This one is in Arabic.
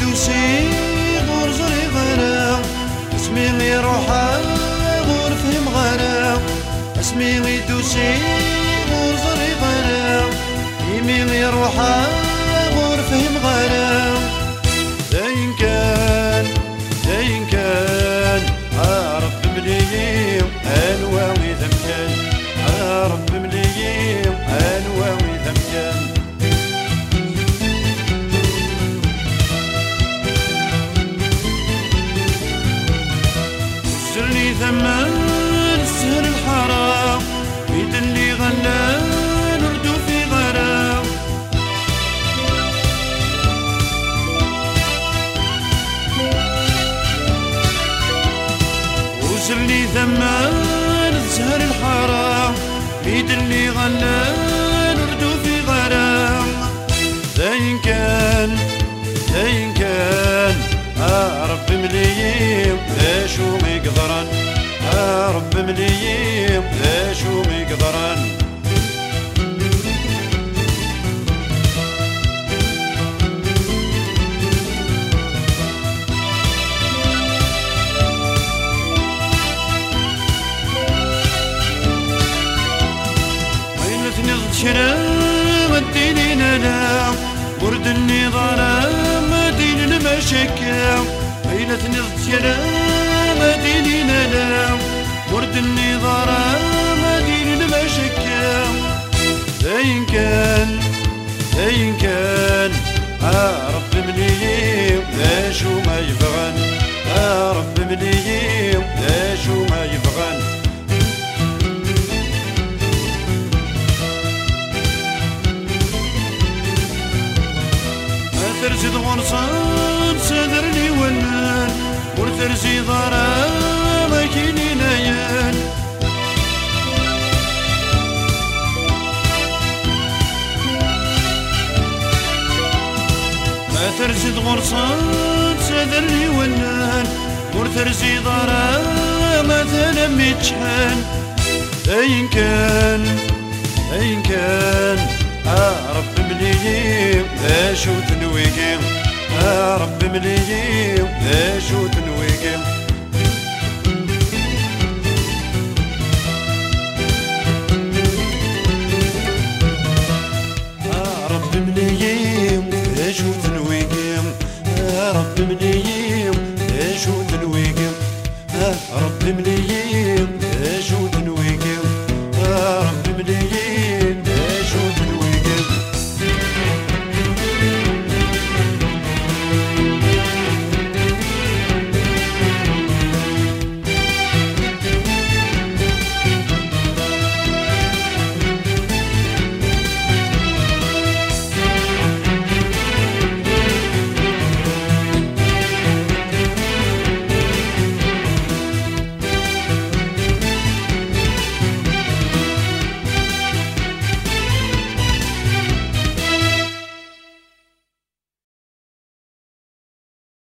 دوسي غور زري غرا اسمي غي روحا غور اسمي غي زري غرا يمي غي روحا ثمان السهر الحرام بيد اللي غلان وردو في غرام وسرني ثمان السهر الحرام بيد اللي غلان وردو في غرام زين كان زين كان. آه رب مليم شو مقدرن آه رب مليم شو مقدرن؟ ويلتني الشرا وديني لا ورد النظارة مدين المشكة ويلتني الشرا مديني لا ورد النظارة مدين المشكة. زين كان زين كان آه رب مليم شو ما يبغن؟ آه رب مليم شو ما يبغن؟ ترزي غرصان صدرني ونان ورثرزي ضرا ما ترزي غرصان صدرني ونان. ورثرزي ضرا مثلا متشحان أين كان؟ أين كان؟ آه رب مليم شو تنويقي آه رب مليم شو تنويقي